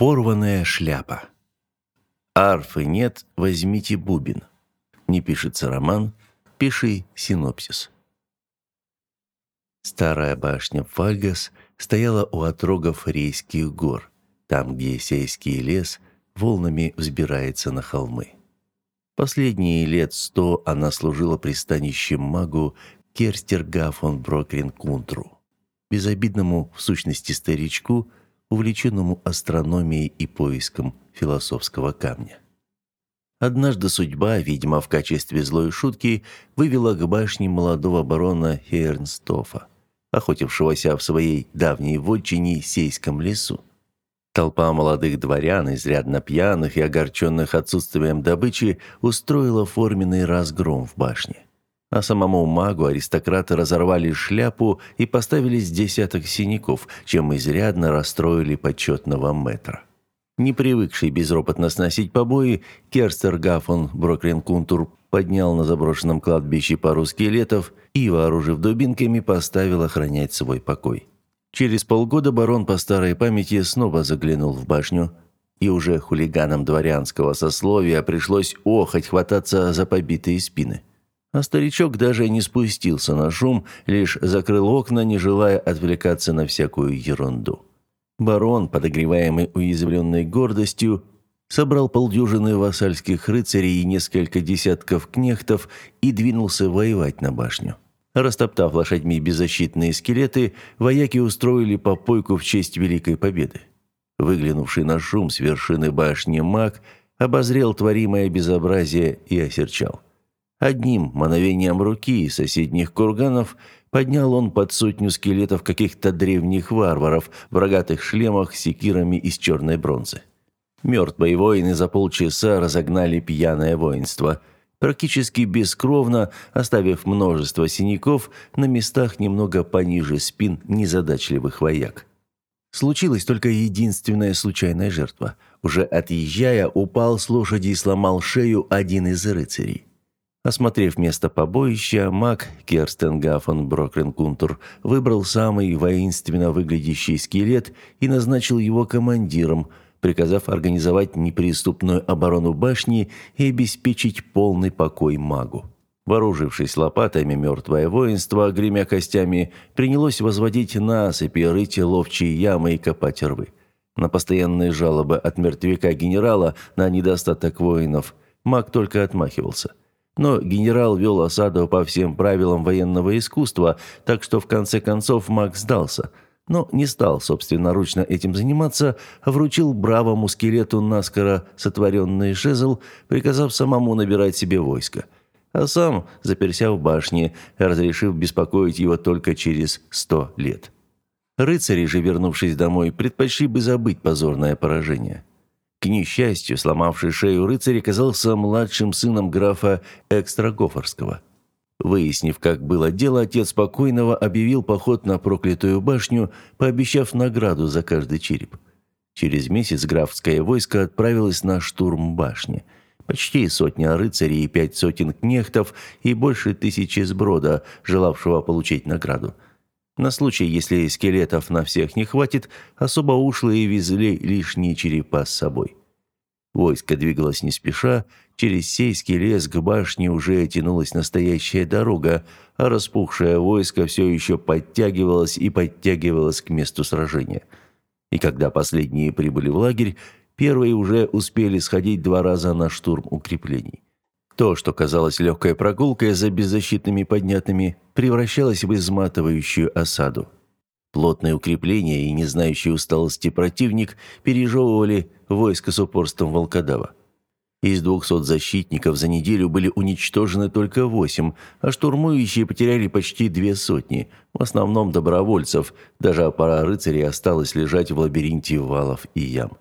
Порванная шляпа. Арфы нет, возьмите бубен. Не пишется роман, пиши синопсис. Старая башня Фальгас стояла у отрогов Рейских гор, там, где сельский лес волнами взбирается на холмы. Последние лет сто она служила пристанищем магу Керстер фон Брокрин Кунтру, безобидному в сущности старичку, увлеченному астрономией и поиском философского камня. Однажды судьба, видимо, в качестве злой шутки, вывела к башне молодого барона Хейрнстофа, охотившегося в своей давней вотчине сельском лесу. Толпа молодых дворян, изрядно пьяных и огорченных отсутствием добычи, устроила форменный разгром в башне. А самому магу аристократы разорвали шляпу и поставили с десяток синяков, чем изрядно расстроили почетного мэтра. Не привыкший безропотно сносить побои, Керстер Гафон Брокренкунтур поднял на заброшенном кладбище пару скелетов и, вооружив дубинками, поставил охранять свой покой. Через полгода барон по старой памяти снова заглянул в башню, и уже хулиганам дворянского сословия пришлось охоть хвататься за побитые спины. А старичок даже не спустился на шум, лишь закрыл окна, не желая отвлекаться на всякую ерунду. Барон, подогреваемый уязвленной гордостью, собрал полдюжины вассальских рыцарей и несколько десятков кнехтов и двинулся воевать на башню. Растоптав лошадьми беззащитные скелеты, вояки устроили попойку в честь Великой Победы. Выглянувший на шум с вершины башни маг обозрел творимое безобразие и осерчал. Одним мановением руки из соседних курганов поднял он под сотню скелетов каких-то древних варваров в рогатых шлемах с секирами из черной бронзы. Мертвые воины за полчаса разогнали пьяное воинство. Практически бескровно, оставив множество синяков на местах немного пониже спин незадачливых вояк. Случилась только единственная случайная жертва. Уже отъезжая, упал с лошади и сломал шею один из рыцарей. Осмотрев место побоища, маг Керстен Гаффон Брокренкунтур выбрал самый воинственно выглядящий скелет и назначил его командиром, приказав организовать неприступную оборону башни и обеспечить полный покой магу. Вооружившись лопатами, мертвое воинство, гремя костями, принялось возводить насыпи, рыть ловчие ямы и копать рвы. На постоянные жалобы от мертвяка генерала на недостаток воинов маг только отмахивался. Но генерал вел осаду по всем правилам военного искусства, так что в конце концов Мак сдался. Но не стал собственноручно этим заниматься, а вручил бравому скелету наскоро сотворенный жезл, приказав самому набирать себе войско. А сам заперся в башне, разрешив беспокоить его только через сто лет. Рыцари же, вернувшись домой, предпочли бы забыть позорное поражение. К несчастью, сломавший шею рыцарь оказался младшим сыном графа Экстрагофорского. Выяснив, как было дело, отец покойного объявил поход на проклятую башню, пообещав награду за каждый череп. Через месяц графское войско отправилось на штурм башни. Почти сотня рыцарей и пять сотен кнехтов и больше тысячи сброда, желавшего получить награду. На случай, если скелетов на всех не хватит, особо ушлые везли лишние черепа с собой. Войско двигалось не спеша, через сельский лес к башне уже тянулась настоящая дорога, а распухшее войско все еще подтягивалось и подтягивалось к месту сражения. И когда последние прибыли в лагерь, первые уже успели сходить два раза на штурм укреплений. То, что казалось легкой прогулкой за беззащитными поднятыми, превращалось в изматывающую осаду. Плотные укрепления и не знающий усталости противник пережевывали войско с упорством волкодава. Из двухсот защитников за неделю были уничтожены только восемь, а штурмующие потеряли почти две сотни, в основном добровольцев, даже пара рыцарей осталась лежать в лабиринте валов и ям.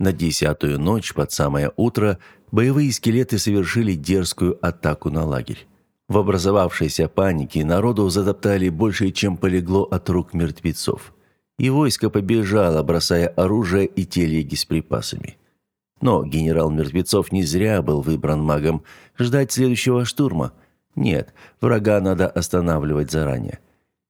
На десятую ночь, под самое утро, боевые скелеты совершили дерзкую атаку на лагерь. В образовавшейся панике народу затоптали больше, чем полегло от рук мертвецов. И войско побежало, бросая оружие и телеги с припасами. Но генерал Мертвецов не зря был выбран магом. Ждать следующего штурма? Нет, врага надо останавливать заранее.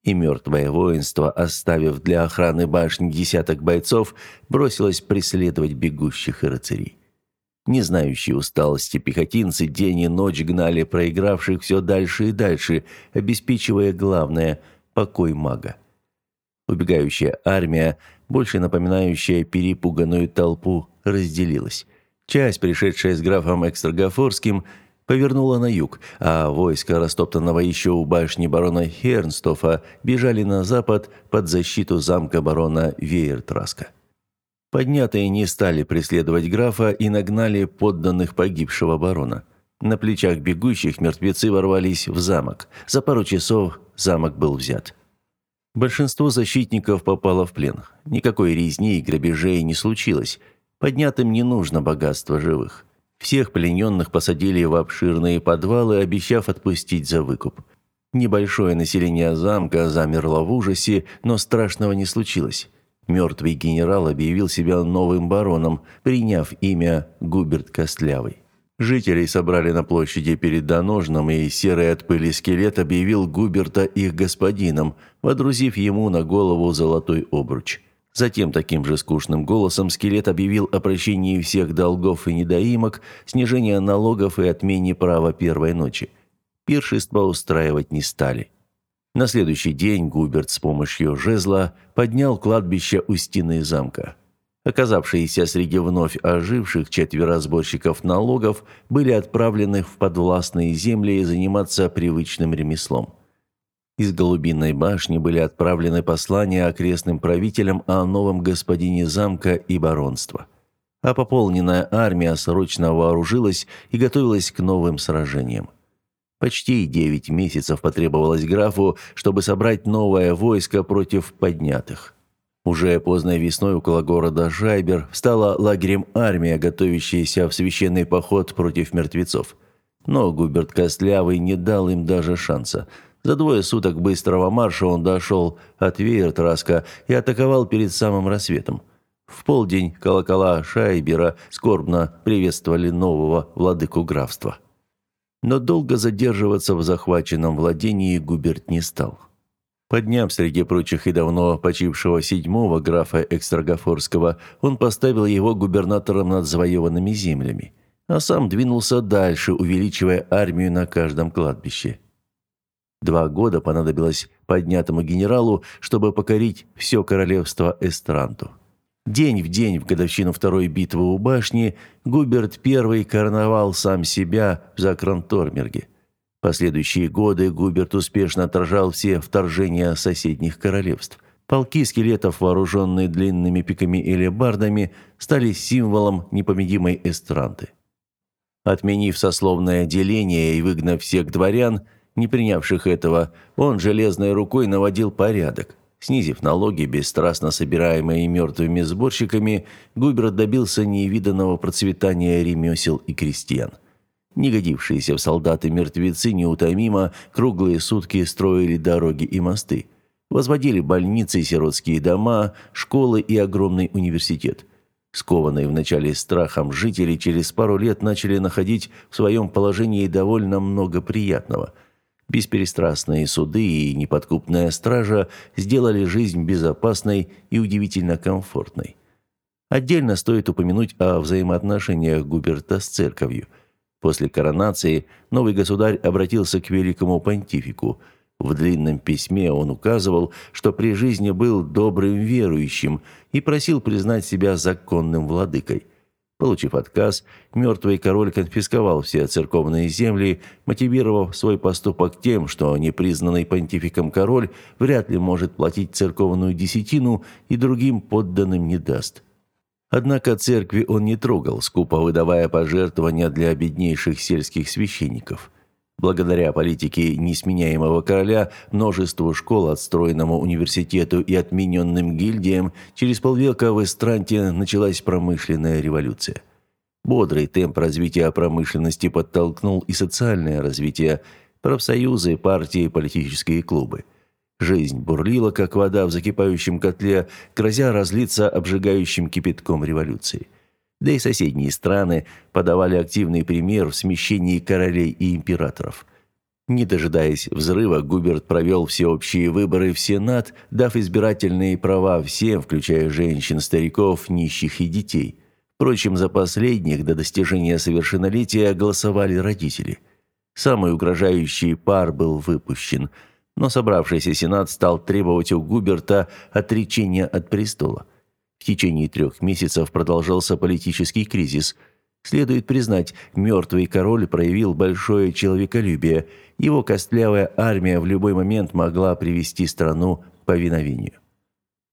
И мертвое воинство, оставив для охраны башни десяток бойцов, бросилось преследовать бегущих и рыцарей. Не знающие усталости пехотинцы день и ночь гнали проигравших все дальше и дальше, обеспечивая главное – покой мага. Убегающая армия, больше напоминающая перепуганную толпу, разделилась. Часть, пришедшая с графом Экстрагафорским, повернула на юг, а войска, растоптанного еще у башни барона Хернстофа, бежали на запад под защиту замка барона Вейертраска. Поднятые не стали преследовать графа и нагнали подданных погибшего барона. На плечах бегущих мертвецы ворвались в замок. За пару часов замок был взят. Большинство защитников попало в плен. Никакой резни и грабежей не случилось. Поднятым не нужно богатство живых. Всех плененных посадили в обширные подвалы, обещав отпустить за выкуп. Небольшое население замка замерло в ужасе, но страшного не случилось. Мертвый генерал объявил себя новым бароном, приняв имя Губерт Костлявый. Жителей собрали на площади перед Доножным, и серый от пыли скелет объявил Губерта их господином, водрузив ему на голову золотой обруч – Затем таким же скучным голосом скелет объявил о прощении всех долгов и недоимок, снижении налогов и отмене права первой ночи. Пиршество устраивать не стали. На следующий день Губерт с помощью жезла поднял кладбище у стены замка. Оказавшиеся среди вновь оживших четверо сборщиков налогов были отправлены в подвластные земли заниматься привычным ремеслом. Из Голубиной башни были отправлены послания окрестным правителям о новом господине замка и баронства. А пополненная армия срочно вооружилась и готовилась к новым сражениям. Почти девять месяцев потребовалось графу, чтобы собрать новое войско против поднятых. Уже поздной весной около города Жайбер стала лагерем армия, готовящаяся в священный поход против мертвецов. Но Губерт Костлявый не дал им даже шанса – за двое суток быстрого марша он дошел от Вейертраска и атаковал перед самым рассветом. В полдень колокола Шайбера скорбно приветствовали нового владыку графства. Но долго задерживаться в захваченном владении Губерт не стал. Подняв среди прочих и давно почившего седьмого графа Экстрагафорского, он поставил его губернатором над завоеванными землями, а сам двинулся дальше, увеличивая армию на каждом кладбище. Два года понадобилось поднятому генералу, чтобы покорить все королевство Эстранту. День в день в годовщину второй битвы у башни Губерт I короновал сам себя в Закрантормерге. Последующие годы Губерт успешно отражал все вторжения соседних королевств. Полки скелетов, вооруженные длинными пиками или бардами, стали символом непобедимой Эстранты. Отменив сословное деление и выгнав всех дворян – не принявших этого, он железной рукой наводил порядок. Снизив налоги, бесстрастно собираемые мертвыми сборщиками, Губерт добился невиданного процветания ремесел и крестьян. Негодившиеся в солдаты мертвецы неутомимо круглые сутки строили дороги и мосты. Возводили больницы, сиротские дома, школы и огромный университет. Скованные вначале страхом жители через пару лет начали находить в своем положении довольно много приятного – Бесперестрастные суды и неподкупная стража сделали жизнь безопасной и удивительно комфортной. Отдельно стоит упомянуть о взаимоотношениях Губерта с церковью. После коронации новый государь обратился к великому понтифику. В длинном письме он указывал, что при жизни был добрым верующим и просил признать себя законным владыкой. Получив отказ, мертвый король конфисковал все церковные земли, мотивировав свой поступок тем, что непризнанный понтификом король вряд ли может платить церковную десятину и другим подданным не даст. Однако церкви он не трогал, скупо выдавая пожертвования для беднейших сельских священников – Благодаря политике несменяемого короля, множеству школ, отстроенному университету и отмененным гильдиям, через полвека в Эстранте началась промышленная революция. Бодрый темп развития промышленности подтолкнул и социальное развитие, профсоюзы, партии, политические клубы. Жизнь бурлила, как вода в закипающем котле, грозя разлиться обжигающим кипятком революции – да и соседние страны подавали активный пример в смещении королей и императоров. Не дожидаясь взрыва, Губерт провел всеобщие выборы в Сенат, дав избирательные права всем, включая женщин, стариков, нищих и детей. Впрочем, за последних до достижения совершеннолетия голосовали родители. Самый угрожающий пар был выпущен, но собравшийся Сенат стал требовать у Губерта отречения от престола. В течение трех месяцев продолжался политический кризис – Следует признать, мертвый король проявил большое человеколюбие. Его костлявая армия в любой момент могла привести страну к повиновению.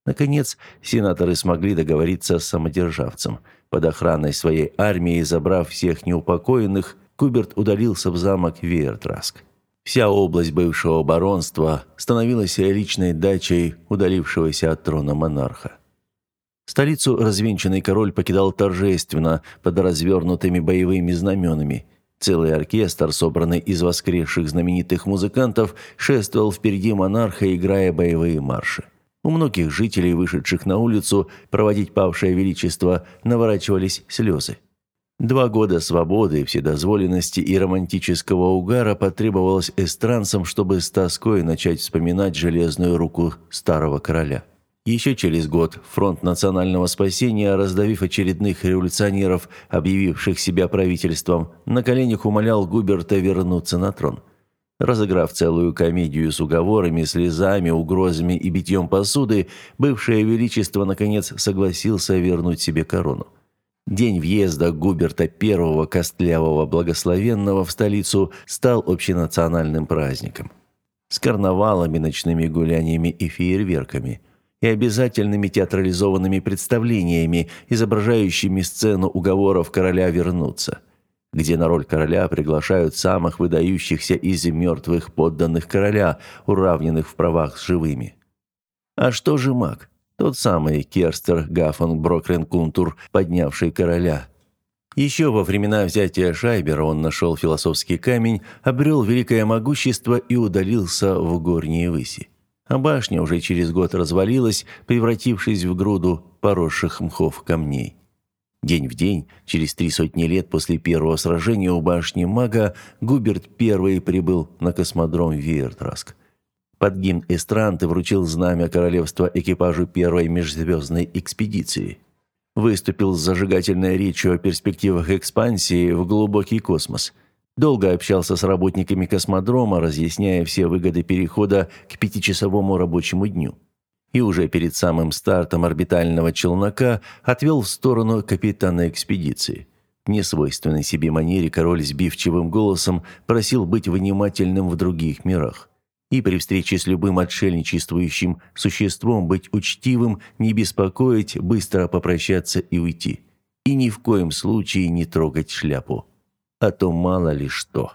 Наконец, сенаторы смогли договориться с самодержавцем. Под охраной своей армии, забрав всех неупокоенных, Куберт удалился в замок Веертраск. Вся область бывшего баронства становилась личной дачей удалившегося от трона монарха. Столицу развенчанный король покидал торжественно, под развернутыми боевыми знаменами. Целый оркестр, собранный из воскресших знаменитых музыкантов, шествовал впереди монарха, играя боевые марши. У многих жителей, вышедших на улицу проводить павшее величество, наворачивались слезы. Два года свободы, вседозволенности и романтического угара потребовалось эстранцам, чтобы с тоской начать вспоминать железную руку старого короля. Еще через год фронт национального спасения, раздавив очередных революционеров, объявивших себя правительством, на коленях умолял Губерта вернуться на трон. Разыграв целую комедию с уговорами, слезами, угрозами и битьем посуды, бывшее величество, наконец, согласился вернуть себе корону. День въезда Губерта I Костлявого Благословенного в столицу стал общенациональным праздником. С карнавалами, ночными гуляниями и фейерверками – и обязательными театрализованными представлениями, изображающими сцену уговоров короля вернуться, где на роль короля приглашают самых выдающихся из мертвых подданных короля, уравненных в правах с живыми. А что же маг? Тот самый Керстер Гафон Броклен Кунтур, поднявший короля. Еще во времена взятия Шайбера он нашел философский камень, обрел великое могущество и удалился в горние выси а башня уже через год развалилась, превратившись в груду поросших мхов камней. День в день, через три сотни лет после первого сражения у башни мага, Губерт I прибыл на космодром Виертраск. Под гимн Эстранты вручил знамя королевства экипажу первой межзвездной экспедиции. Выступил с зажигательной речью о перспективах экспансии в глубокий космос – Долго общался с работниками космодрома, разъясняя все выгоды перехода к пятичасовому рабочему дню. И уже перед самым стартом орбитального челнока отвел в сторону капитана экспедиции. В несвойственной себе манере король сбивчивым голосом просил быть внимательным в других мирах. И при встрече с любым отшельничествующим существом быть учтивым, не беспокоить, быстро попрощаться и уйти. И ни в коем случае не трогать шляпу а то мало ли что.